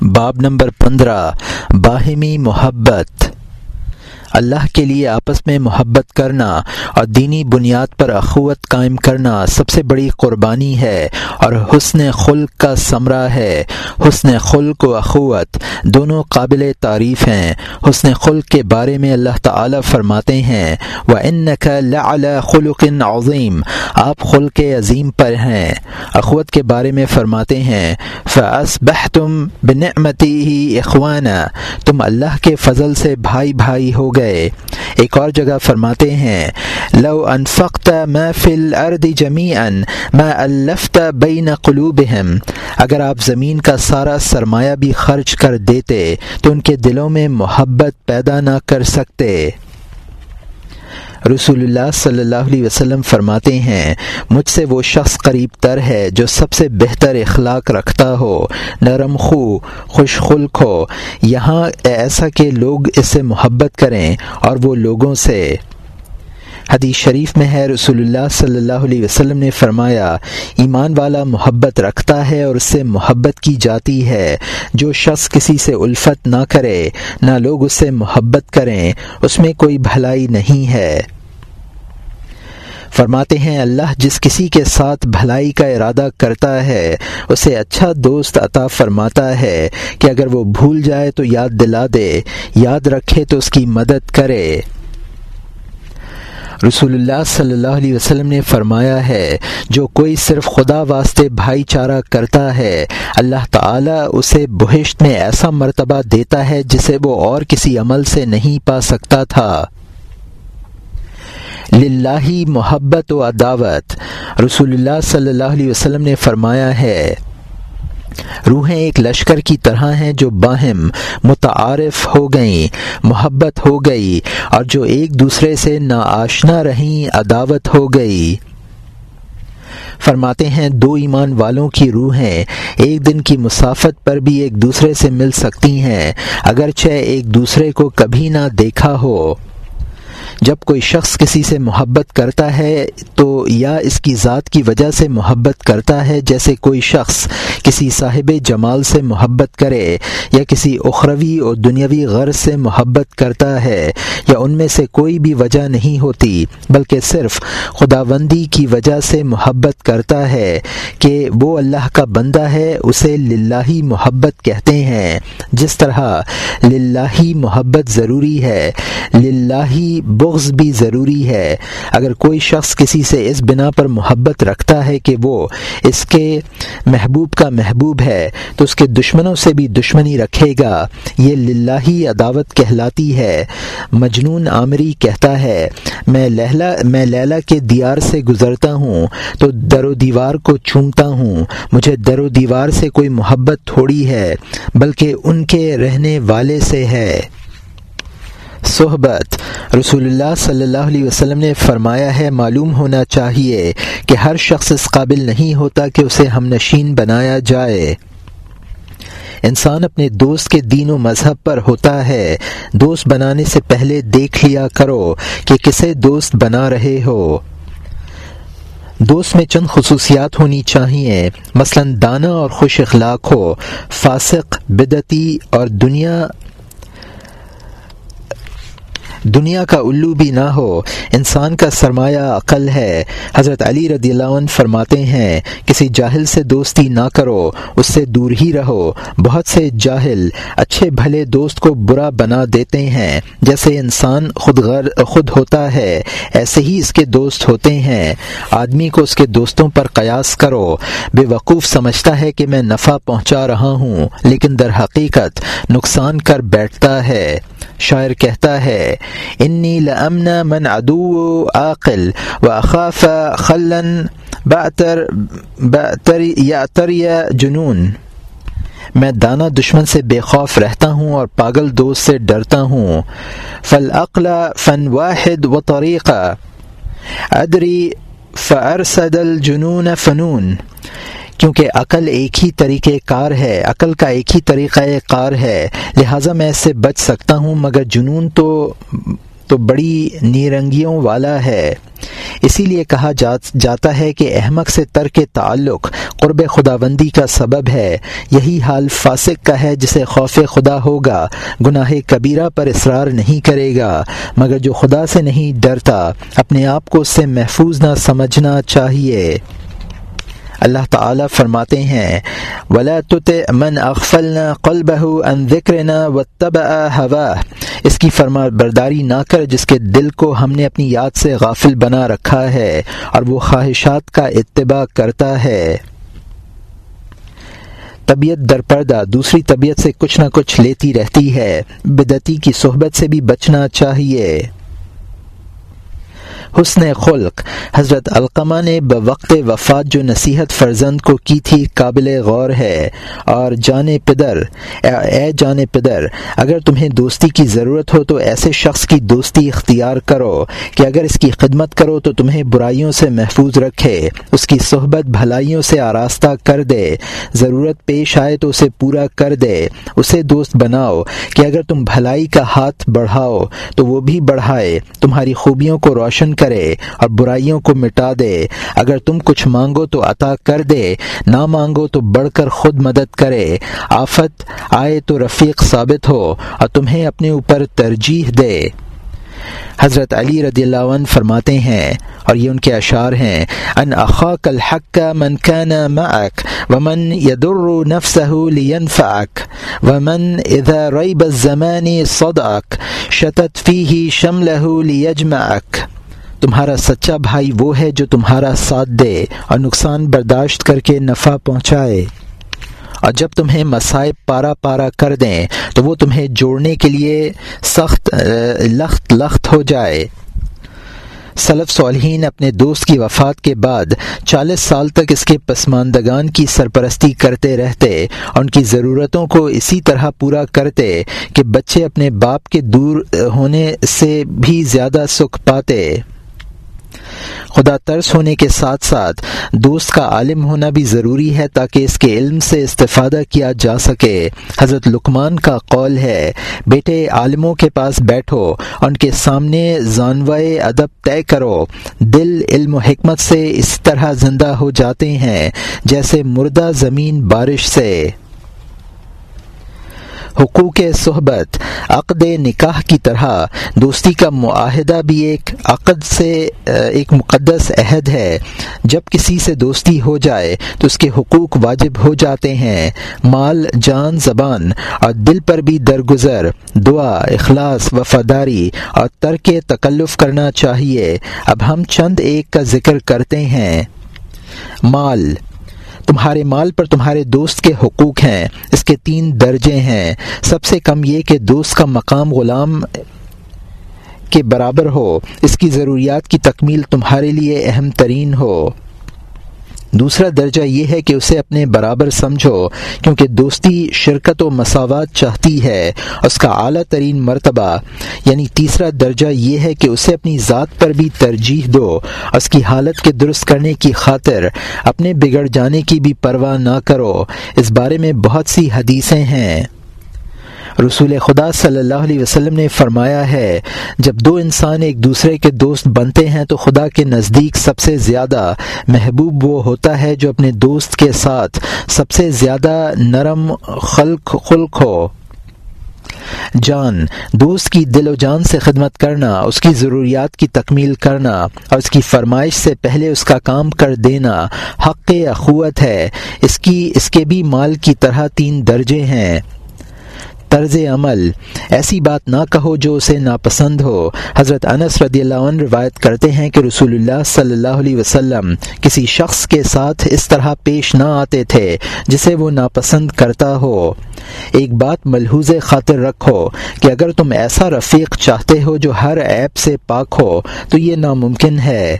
باب نمبر پندرہ باہمی محبت۔ اللہ کے لیے آپس میں محبت کرنا اور دینی بنیاد پر اخوت قائم کرنا سب سے بڑی قربانی ہے اور حسن خلق کا ثمرہ ہے۔ حسن خلق و اخوت دونوں قابل تعریف ہیں۔ حسن خلق کے بارے میں اللہ تعالی فرماتے ہیں وہ ان خلق عظیم آپ خلق عظیم پر ہیں۔ اخوت کے بارے میں فرماتے ہیں فعص بہ تم بنعمتی ہی اخوانہ تم اللہ کے فضل سے بھائی بھائی ہو گئے۔ ایک اور جگہ فرماتے ہیں، لو انفقت ما فی الارض جميعا ما الفت بین قلوبہم۔ اگر آپ زمین کا سارا سرمایہ بھی خرچ کر دیتے، تو ان کے دلوں میں محبت پیدا نہ کر سکتے۔ رسول اللہ صلی اللہ علیہ وسلم فرماتے ہیں، مجھ سے وہ شخص قریب تر ہے جو سب سے بہتر اخلاق رکھتا ہو، نرم خو، خوش خلق ہو۔ یہاں ایسا کہ لوگ اس سے محبت کریں اور وہ لوگوں سے۔ حدیث شریف میں ہے، رسول اللہ صلی اللہ علیہ وسلم نے فرمایا، ایمان والا محبت رکھتا ہے اور اس سے محبت کی جاتی ہے۔ جو شخص کسی سے الفت نہ کرے، نہ لوگ اس سے محبت کریں، اس میں کوئی بھلائی نہیں ہے۔ فرماتے ہیں، اللہ جس کسی کے ساتھ بھلائی کا ارادہ کرتا ہے، اسے اچھا دوست عطا فرماتا ہے کہ اگر وہ بھول جائے تو یاد دلا دے، یاد رکھے تو اس کی مدد کرے۔ رسول اللہ صلی اللہ علیہ وسلم نے فرمایا ہے، جو کوئی صرف خدا واسطے بھائی چارہ کرتا ہے، اللہ تعالی اسے بہشت میں ایسا مرتبہ دیتا ہے جسے وہ اور کسی عمل سے نہیں پا سکتا تھا۔ للہ محبت و عداوت۔ رسول اللہ صلی اللہ علیہ وسلم نے فرمایا ہے، روحیں ایک لشکر کی طرح ہیں جو باہم متعارف ہو گئیں، محبت ہو گئی، اور جو ایک دوسرے سے نا آشنا رہیں، عداوت ہو گئی۔ فرماتے ہیں، دو ایمان والوں کی روحیں ایک دن کی مسافت پر بھی ایک دوسرے سے مل سکتی ہیں، اگرچہ ایک دوسرے کو کبھی نہ دیکھا ہو۔ جب کوئی شخص کسی سے محبت کرتا ہے تو یا اس کی ذات کی وجہ سے محبت کرتا ہے، جیسے کوئی شخص کسی صاحب جمال سے محبت کرے یا کسی اخروی اور دنیاوی غرض سے محبت کرتا ہے یا ان میں سے کوئی بھی وجہ نہیں ہوتی، بلکہ صرف خداوندی کی وجہ سے محبت کرتا ہے کہ وہ اللہ کا بندہ ہے، اسے للہی محبت کہتے ہیں۔ جس طرح للہی محبت ضروری ہے، للہی بغض بھی ضروری ہے۔ اگر کوئی شخص کسی سے اس بنا پر محبت رکھتا ہے کہ وہ اس کے محبوب کا محبوب ہے، تو اس کے دشمنوں سے بھی دشمنی رکھے گا۔ یہ للہی عداوت کہلاتی ہے۔ مجنون عامری کہتا ہے، میں لہلا، میں لیلا کے دیار سے گزرتا ہوں، تو در و دیوار کو چومتا ہوں۔ مجھے در و دیوار سے کوئی محبت تھوڑی ہے، بلکہ ان کے رہنے والے سے ہے۔ صحبت رسول اللہ صلی اللہ علیہ وسلم نے فرمایا ہے، معلوم ہونا چاہیے کہ ہر شخص اس قابل نہیں ہوتا کہ اسے ہم نشین بنایا جائے۔ انسان اپنے دوست کے دین و مذہب پر ہوتا ہے۔ دوست بنانے سے پہلے دیکھ لیا کرو کہ کسے دوست بنا رہے ہو۔ دوست میں چند خصوصیات ہونی چاہیے۔ مثلا، دانا اور خوش اخلاق ہو، فاسق بدتی اور دنیا دنیا کا الو بھی نہ ہو، انسان کا سرمایہ عقل ہے۔ حضرت علی رضی اللہ عنہ فرماتے ہیں، کسی جاہل سے دوستی نہ کرو، اس سے دور ہی رہو۔ بہت سے جاہل اچھے بھلے دوست کو برا بنا دیتے ہیں۔ جیسے انسان خود غر، خود ہوتا ہے، ایسے ہی اس کے دوست ہوتے ہیں۔ آدمی کو اس کے دوستوں پر قیاس کرو۔ بے وقوف سمجھتا ہے کہ میں نفع پہنچا رہا ہوں، لیکن در حقیقت نقصان کر بیٹھتا ہے۔ شاعر کہتا ہے، انی لامن من عدو عاقل و اخاف خلن بعتر بعتر یعتر جنون۔ میں دانا دشمن سے بے خوف رہتا ہوں اور پاگل دوست سے ڈرتا ہوں۔ فل فن واحد و طریقہ۔ ادری فرسد الجنون فنون۔ کیونکہ عقل ایک ہی طریقہ کار ہے، عقل کا ایک ہی طریقہ کار ہے، لہٰذا میں اس سے بچ سکتا ہوں، مگر جنون تو تو بڑی نیرنگیوں والا ہے۔ اسی لیے کہا جاتا ہے کہ احمق سے ترک تعلق قرب خداوندی کا سبب ہے۔ یہی حال فاسق کا ہے جسے خوف خدا ہوگا، گناہ کبیرہ پر اصرار نہیں کرے گا۔ مگر جو خدا سے نہیں ڈرتا، اپنے آپ کو اس سے محفوظ نہ سمجھنا چاہیے۔ اللہ تعالیٰ فرماتے ہیں، ولا تت من اغفلنا قلبه ان ذکرنا واتبع هواه۔ اس کی فرما برداری نہ کر جس کے دل کو ہم نے اپنی یاد سے غافل بنا رکھا ہے اور وہ خواہشات کا اتباع کرتا ہے۔ طبیعت در پردہ دوسری طبیعت سے کچھ نہ کچھ لیتی رہتی ہے۔ بدتی کی صحبت سے بھی بچنا چاہیے۔ حسن خلق۔ حضرت القمہ نے بوقت وفات جو نصیحت فرزند کو کی تھی قابل غور ہے۔ اور جان پدر اے جان پدر، اگر تمہیں دوستی کی ضرورت ہو تو ایسے شخص کی دوستی اختیار کرو کہ اگر اس کی خدمت کرو تو تمہیں برائیوں سے محفوظ رکھے، اس کی صحبت بھلائیوں سے آراستہ کر دے، ضرورت پیش آئے تو اسے پورا کر دے۔ اسے دوست بناؤ کہ اگر تم بھلائی کا ہاتھ بڑھاؤ تو وہ بھی بڑھائے، تمہاری خوبیوں کو روشن کرے اور برائیوں کو مٹا دے۔ اگر تم کچھ مانگو تو عطا کر دے، نہ مانگو تو بڑھ کر خود مدد کرے۔ آفت، آئے تو رفیق ثابت ہو اور تمہیں اپنے اوپر ترجیح دے۔ حضرت علی رضی اللہ عنہ فرماتے ہیں، اور یہ ان کے اشعار ہیں، ان اخاک الحق من كان معك ومن يضر نفسه لينفعك ومن اذا ريب الزمان صدعك شتت فيه شمله ليجمعك تمہارا سچا بھائی وہ ہے جو تمہارا ساتھ دے اور نقصان برداشت کر کے نفع پہنچائے۔ اور جب تمہیں مسائب پارا پارا کر دیں، تو وہ تمہیں جوڑنے کے لیے سخت لخت لخت ہو جائے۔ سلف صالحین اپنے دوست کی وفات کے بعد چالیس سال تک اس کے پسماندگان کی سرپرستی کرتے رہتے، اور ان کی ضرورتوں کو اسی طرح پورا کرتے کہ بچے اپنے باپ کے دور ہونے سے بھی زیادہ سکھ پاتے۔ خدا ترس ہونے کے ساتھ ساتھ دوست کا عالم ہونا بھی ضروری ہے تاکہ اس کے علم سے استفادہ کیا جا سکے۔ حضرت لکمان کا قول ہے، بیٹے عالموں کے پاس بیٹھو، ان کے سامنے زانوائے ادب طے کرو۔ دل، علم و حکمت سے اس طرح زندہ ہو جاتے ہیں جیسے مردہ زمین بارش سے۔ حقوق صحبت، عقد نکاح کی طرح۔ دوستی کا معاہدہ بھی ایک عقد سے ایک مقدس عہد ہے۔ جب کسی سے دوستی ہو جائے تو اس کے حقوق واجب ہو جاتے ہیں۔ مال، جان، زبان اور دل پر بھی درگزر۔ دعا، اخلاص، وفاداری اور ترک تکلف کرنا چاہیے۔ اب ہم چند ایک کا ذکر کرتے ہیں۔ مال تمہارے مال پر تمہارے دوست کے حقوق ہیں، اس کے تین درجے ہیں۔ سب سے کم یہ کہ دوست کا مقام غلام کے برابر ہو، اس کی ضروریات کی تکمیل تمہارے لیے اہم ترین ہو۔ دوسرا درجہ یہ ہے کہ اسے اپنے برابر سمجھو، کیونکہ دوستی شرکت و مساوات چاہتی ہے، اس کا اعلیٰ ترین مرتبہ۔ یعنی تیسرا درجہ یہ ہے کہ اسے اپنی ذات پر بھی ترجیح دو، اس کی حالت کے درست کرنے کی خاطر، اپنے بگڑ جانے کی بھی پرواہ نہ کرو۔ اس بارے میں بہت سی حدیثیں ہیں۔ رسول خدا صلی اللہ علیہ وسلم نے فرمایا ہے، جب دو انسان ایک دوسرے کے دوست بنتے ہیں تو خدا کے نزدیک سب سے زیادہ محبوب وہ ہوتا ہے جو اپنے دوست کے ساتھ سب سے زیادہ نرم خلق خلق ہو۔ جان، دوست کی دل و جان سے خدمت کرنا، اس کی ضروریات کی تکمیل کرنا اور اس کی فرمائش سے پہلے اس کا کام کر دینا حق اخوت ہے۔ اس کی، اس کے بھی مال کی طرح تین درجے ہیں۔ طرز عمل۔ ایسی بات نہ کہو جو اسے ناپسند ہو۔ حضرت انس رضی اللہ عنہ روایت کرتے ہیں کہ رسول اللہ صلی اللہ علیہ وسلم کسی شخص کے ساتھ اس طرح پیش نہ آتے تھے جسے وہ ناپسند کرتا ہو۔ ایک بات ملحوظ خاطر رکھو کہ اگر تم ایسا رفیق چاہتے ہو جو ہر ایپ سے پاک ہو تو یہ ناممکن ہے۔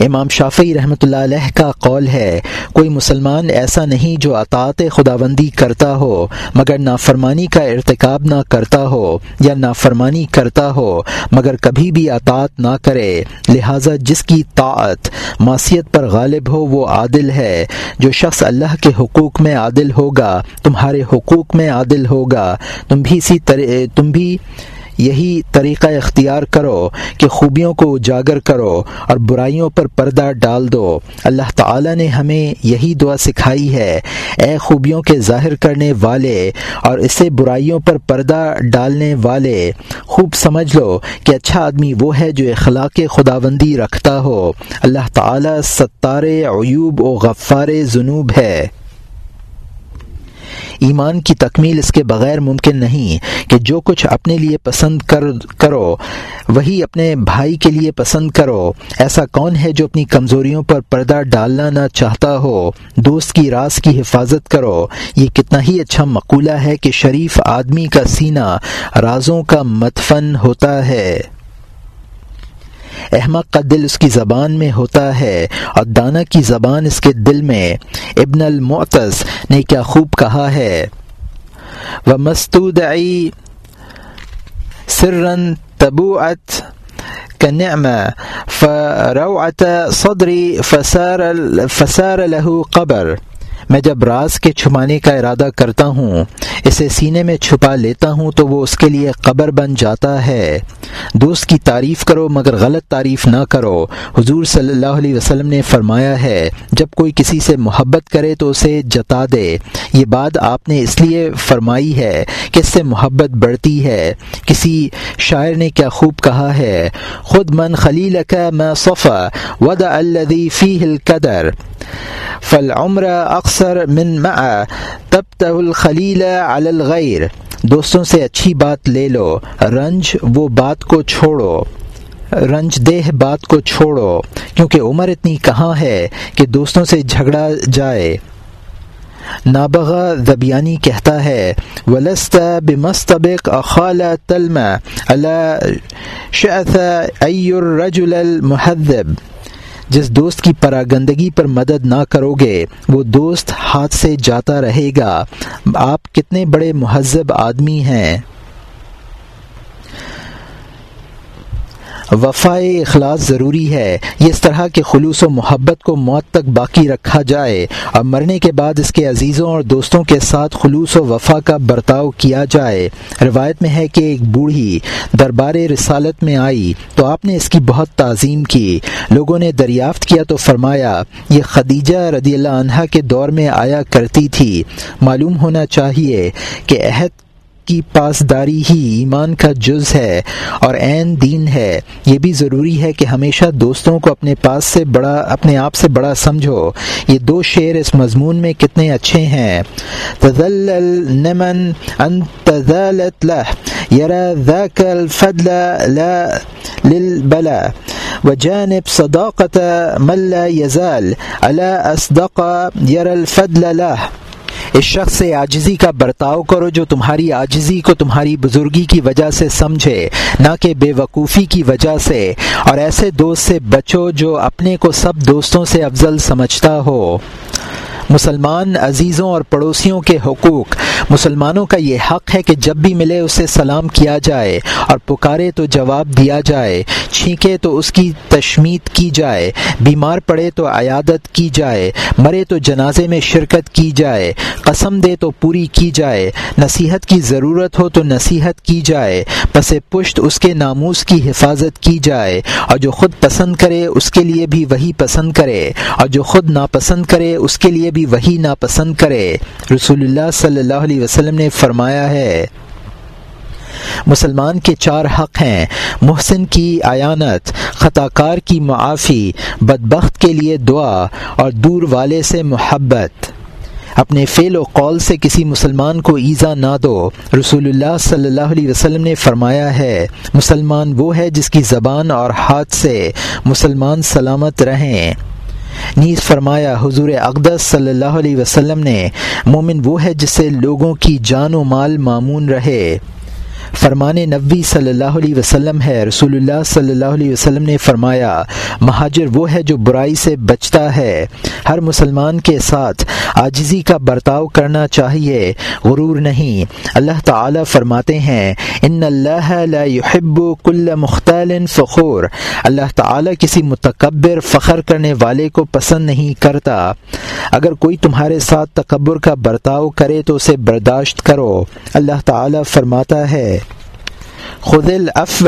امام شافعی رحمۃ اللہ علیہ کا قول ہے، کوئی مسلمان ایسا نہیں جو اطاعت خداوندی کرتا ہو، مگر نافرمانی کا ارتکاب نہ کرتا ہو یا نافرمانی کرتا ہو، مگر کبھی بھی اطاعت نہ کرے۔ لہٰذا جس کی طاعت معصیت پر غالب ہو، وہ عادل ہے۔ جو شخص اللہ کے حقوق میں عادل ہوگا، تمہارے حقوق میں عادل ہوگا۔ تم بھی اسی طرح، تم بھی یہی طریقہ اختیار کرو کہ خوبیوں کو اجاگر کرو اور برائیوں پر پردہ ڈال دو۔ اللہ تعالی نے ہمیں یہی دعا سکھائی ہے، اے خوبیوں کے ظاہر کرنے والے اور اسے برائیوں پر پردہ ڈالنے والے۔ خوب سمجھ لو کہ اچھا آدمی وہ ہے جو اخلاق خداوندی رکھتا ہو۔ اللہ تعالی ستار عیوب و غفار جنوب ہے۔ ایمان کی تکمیل اس کے بغیر ممکن نہیں کہ جو کچھ اپنے لیے پسند کر کرو، وہی اپنے بھائی کے لیے پسند کرو۔ ایسا کون ہے جو اپنی کمزوریوں پر پردہ ڈالنا نہ چاہتا ہو؟ دوست کی راز کی حفاظت کرو۔ یہ کتنا ہی اچھا مقولہ ہے کہ شریف آدمی کا سینہ رازوں کا متفن ہوتا ہے۔ احمد کا دل اس کی زبان میں ہوتا ہے اور دانا کی زبان اس کے دل میں۔ ابن المعتز نے کیا خوب کہا ہے۔ وہ مستود سرن تبوعت کنعم فروعت صدری فسار فسار له قبر۔ میں جب راز کے چھپانے کا ارادہ کرتا ہوں، اسے سینے میں چھپا لیتا ہوں تو وہ اس کے لیے قبر بن جاتا ہے۔ دوست کی تعریف کرو مگر غلط تعریف نہ کرو۔ حضور صلی اللہ علیہ وسلم نے فرمایا ہے، جب کوئی کسی سے محبت کرے تو اسے جتا دے۔ یہ بات آپ نے اس لیے فرمائی ہے کہ اس سے محبت بڑھتی ہے۔ کسی شاعر نے کیا خوب کہا ہے، خود من خلیل کا میں صفا ود الدی فی القدر فل عمر اکثر من مع تب الخلیل علی الغیر۔ دوستوں سے اچھی بات لے لو، رنج وہ بات کو چھوڑو۔ رنج دہ بات کو چھوڑو، کیونکہ عمر اتنی کہاں ہے کہ دوستوں سے جھگڑا جائے۔ نابغا ذبیانی کہتا ہے، ولست بمستبق اخال تلم اللہ شعث ای الرجل المحذب۔ جس دوست کی پراگندگی پر مدد نہ کرو گے، وہ دوست ہاتھ سے جاتا رہے گا۔ آپ کتنے بڑے مہذب آدمی ہیں۔ وفائے اخلاص ضروری ہے۔ یہ اس طرح کے خلوص و محبت کو موت تک باقی رکھا جائے۔ اور مرنے کے بعد اس کے عزیزوں اور دوستوں کے ساتھ خلوص و وفا کا برتاؤ کیا جائے۔ روایت میں ہے کہ ایک بوڑھی دربار رسالت میں آئی تو آپ نے اس کی بہت تعظیم کی۔ لوگوں نے دریافت کیا تو فرمایا، یہ خدیجہ رضی اللہ عنہ کے دور میں آیا کرتی تھی۔ معلوم ہونا چاہیے کہ عہد کی پاسداری ہی ایمان کا جز ہے اور عین دین ہے۔ یہ بھی ضروری ہے کہ ہمیشہ دوستوں کو اپنے پاس سے بڑا، اپنے آپ سے بڑا سمجھو۔ یہ دو شعر اس مضمون میں کتنے اچھے ہیں۔ تذلل نمن ان تزالت ذاك الفضل لا للبلا، وجانب صداقة من لا يزال الا اصدق يرى الفضل له اس شخص سے عاجزی کا برتاؤ کرو جو تمہاری عاجزی کو تمہاری بزرگی کی وجہ سے سمجھے، نہ کہ بے وقوفی کی وجہ سے۔ اور ایسے دوست سے بچو جو اپنے کو سب دوستوں سے افضل سمجھتا ہو۔ مسلمان عزیزوں اور پڑوسیوں کے حقوق۔ مسلمانوں کا یہ حق ہے کہ جب بھی ملے اسے سلام کیا جائے اور پکارے تو جواب دیا جائے۔ چھینکے تو اس کی تشمید کی جائے۔ بیمار پڑے تو عیادت کی جائے۔ مرے تو جنازے میں شرکت کی جائے۔ قسم دے تو پوری کی جائے۔ نصیحت کی ضرورت ہو تو نصیحت کی جائے۔ پس پشت اس کے ناموس کی حفاظت کی جائے۔ اور جو خود پسند کرے اس کے لیے بھی وہی پسند کرے۔ اور جو خود ناپسند کرے اس کے لیے بھی بھی وہی ناپسند کرے۔ رسول اللہ صلی اللہ علیہ وسلم نے فرمایا ہے، مسلمان کے چار حق ہیں، محسن کی آیانت خطا کار کی معافی، بدبخت کے لیے دعا اور دور والے سے محبت۔ اپنے فعل و قول سے کسی مسلمان کو ایزا نہ دو۔ رسول اللہ صلی اللہ علیہ وسلم نے فرمایا ہے، مسلمان وہ ہے جس کی زبان اور ہاتھ سے مسلمان سلامت رہیں۔ نیز فرمایا، حضور اقدس صلی اللہ علیہ وسلم نے، مومن وہ ہے جس سے لوگوں کی جان و مال معمون رہے۔ فرمان نبی صلی اللہ علیہ وسلم ہے۔ رسول اللہ صلی اللہ علیہ وسلم نے فرمایا، مہاجر وہ ہے جو برائی سے بچتا ہے۔ ہر مسلمان کے ساتھ آجزی کا برتاؤ کرنا چاہیے، غرور نہیں۔ اللہ تعالی فرماتے ہیں، ان اللہ لا يحب کل مختال فخور۔ اللہ تعالی کسی متکبر فخر کرنے والے کو پسند نہیں کرتا۔ اگر کوئی تمہارے ساتھ تکبر کا برتاؤ کرے تو اسے برداشت کرو۔ اللہ تعالی فرماتا ہے خدل افو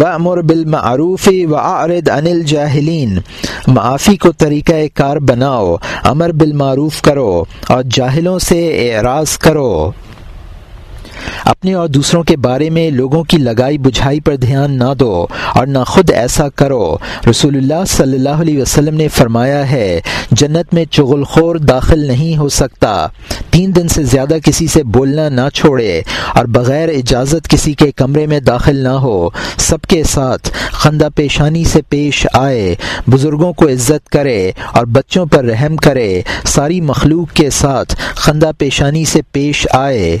و امر بالمعروف و عارد انل جاہلین معافی کو طریقہ کار بناؤ، امر بالمعروف کرو اور جاہلوں سے اعراض کرو۔ اپنے اور دوسروں کے بارے میں لوگوں کی لگائی بجھائی پر دھیان نہ دو اور نہ خود ایسا کرو۔ رسول اللہ صلی اللہ علیہ وسلم نے فرمایا ہے، جنت میں چغل خور داخل نہیں ہو سکتا۔ تین دن سے زیادہ کسی سے بولنا نہ چھوڑے اور بغیر اجازت کسی کے کمرے میں داخل نہ ہو۔ سب کے ساتھ خندہ پیشانی سے پیش آئے، بزرگوں کو عزت کرے اور بچوں پر رحم کرے۔ ساری مخلوق کے ساتھ خندہ پیشانی سے پیش آئے۔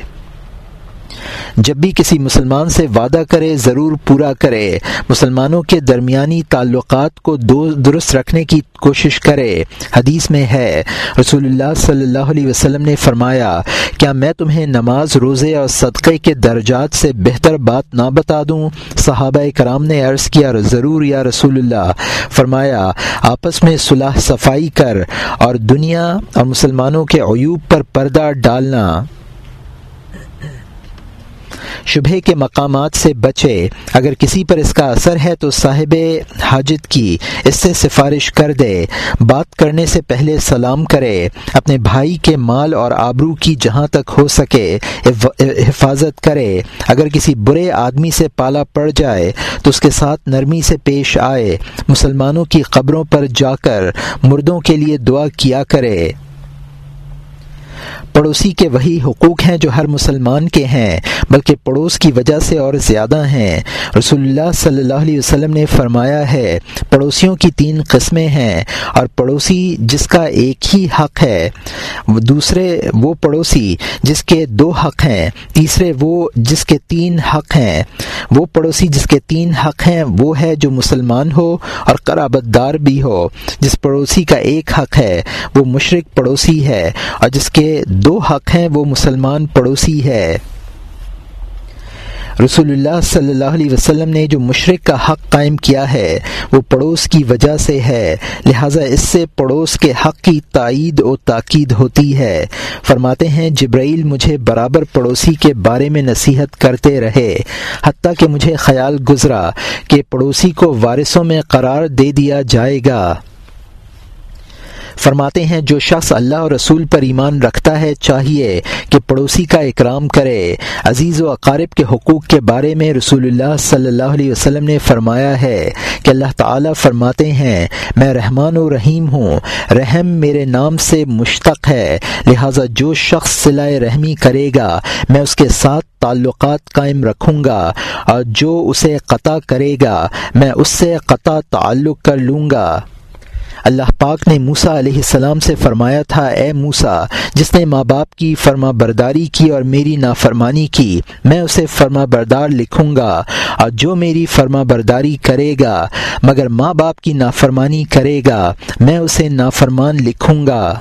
جب بھی کسی مسلمان سے وعدہ کرے، ضرور پورا کرے۔ مسلمانوں کے درمیانی تعلقات کو دو درست رکھنے کی کوشش کرے۔ حدیث میں ہے، رسول اللہ صلی اللہ علیہ وسلم نے فرمایا، کیا میں تمہیں نماز، روزے اور صدقے کے درجات سے بہتر بات نہ بتا دوں؟ صحابہ کرام نے عرض کیا، ضرور یا رسول اللہ۔ فرمایا، آپس میں صلاح صفائی کر اور دنیا اور مسلمانوں کے عیوب پر پردہ ڈالنا۔ شبہ کے مقامات سے بچے۔ اگر کسی پر اس کا اثر ہے تو صاحب حاجت کی اس سے سفارش کر دے۔ بات کرنے سے پہلے سلام کرے۔ اپنے بھائی کے مال اور آبرو کی جہاں تک ہو سکے حفاظت کرے۔ اگر کسی برے آدمی سے پالا پڑ جائے تو اس کے ساتھ نرمی سے پیش آئے۔ مسلمانوں کی قبروں پر جا کر مردوں کے لیے دعا کیا کرے۔ پڑوسی کے وہی حقوق ہیں جو ہر مسلمان کے ہیں، بلکہ پڑوس کی وجہ سے اور زیادہ ہیں۔ رسول اللہ صلی اللہ علیہ وسلم نے فرمایا ہے، پڑوسیوں کی تین قسمیں ہیں اور پڑوسی جس کا ایک ہی حق ہے، دوسرے وہ پڑوسی جس کے دو حق ہیں، تیسرے وہ جس کے تین حق ہیں۔ وہ پڑوسی جس کے تین حق ہیں، وہ ہے جو مسلمان ہو اور قرابت دار بھی ہو۔ جس پڑوسی کا ایک حق ہے، وہ مشرق پڑوسی ہے اور جس کے دو حق ہیں، وہ مسلمان پڑوسی ہے۔ رسول اللہ صلی اللہ علیہ وسلم نے جو مشرق کا حق قائم کیا ہے، وہ پڑوس کی وجہ سے ہے۔ لہٰذا اس سے پڑوس کے حق کی تائید و تاکید ہوتی ہے۔ فرماتے ہیں، جبرائیل مجھے برابر پڑوسی کے بارے میں نصیحت کرتے رہے، حتیٰ کہ مجھے خیال گزرا کہ پڑوسی کو وارثوں میں قرار دے دیا جائے گا۔ فرماتے ہیں، جو شخص اللہ اور رسول پر ایمان رکھتا ہے، چاہیے کہ پڑوسی کا اکرام کرے۔ عزیز و اقارب کے حقوق کے بارے میں رسول اللہ صلی اللہ علیہ وسلم نے فرمایا ہے کہ اللہ تعالیٰ فرماتے ہیں، میں رحمان و رحیم ہوں، رحم میرے نام سے مشتق ہے، لہٰذا جو شخص صلاح رحمی کرے گا، میں اس کے ساتھ تعلقات قائم رکھوں گا، اور جو اسے قطع کرے گا، میں اس سے قطع تعلق کر لوں گا۔ اللہ پاک نے موسا علیہ السلام سے فرمایا تھا، اے موسا جس نے ماں باپ کی فرما برداری کی اور میری نافرمانی کی، میں اسے فرما بردار لکھوں گا اور جو میری فرما برداری کرے گا، مگر ماں باپ کی نافرمانی کرے گا، میں اسے نافرمان لکھوں گا۔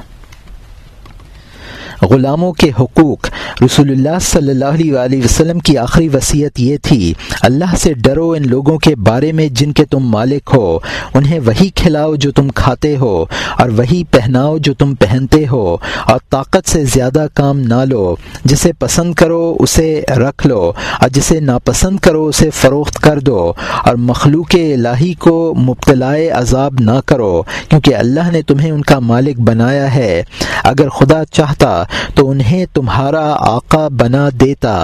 غلاموں کے حقوق رسول اللہ صلی اللہ علیہ وآلہ وسلم کی آخری وصیت یہ تھی، اللہ سے ڈرو ان لوگوں کے بارے میں جن کے تم مالک ہو، انہیں وہی کھلاؤ جو تم کھاتے ہو اور وہی پہناؤ جو تم پہنتے ہو اور طاقت سے زیادہ کام نہ لو، جسے پسند کرو اسے رکھ لو اور جسے ناپسند کرو اسے فروخت کر دو اور مخلوق الہی کو مبتلا عذاب نہ کرو، کیونکہ اللہ نے تمہیں ان کا مالک بنایا ہے۔ اگر خدا چاہتا تو انہیں تمہارا آقا بنا دیتا۔